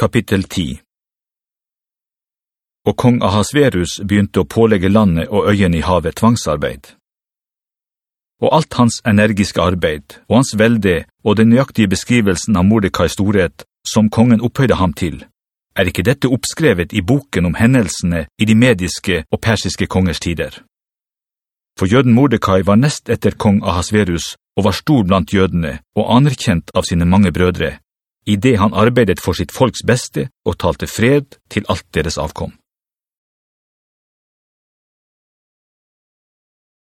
Kapittel 10 Og kong Ahasverus begynte å pålegge landet og øyen i havet tvangsarbeid. Og alt hans energiske arbeid, og hans velde, og den nøyaktige beskrivelsen av Mordecai storhet, som kongen opphøyde ham til, er ikke dette oppskrevet i boken om hendelsene i de mediske og persiske kongers tider. For jøden Mordecai var nest etter kong Ahasverus og var stor blant jødene og anerkjent av sine mange brødre, i det han arbeidet for sitt folks beste og talte fred til alt deres avkom.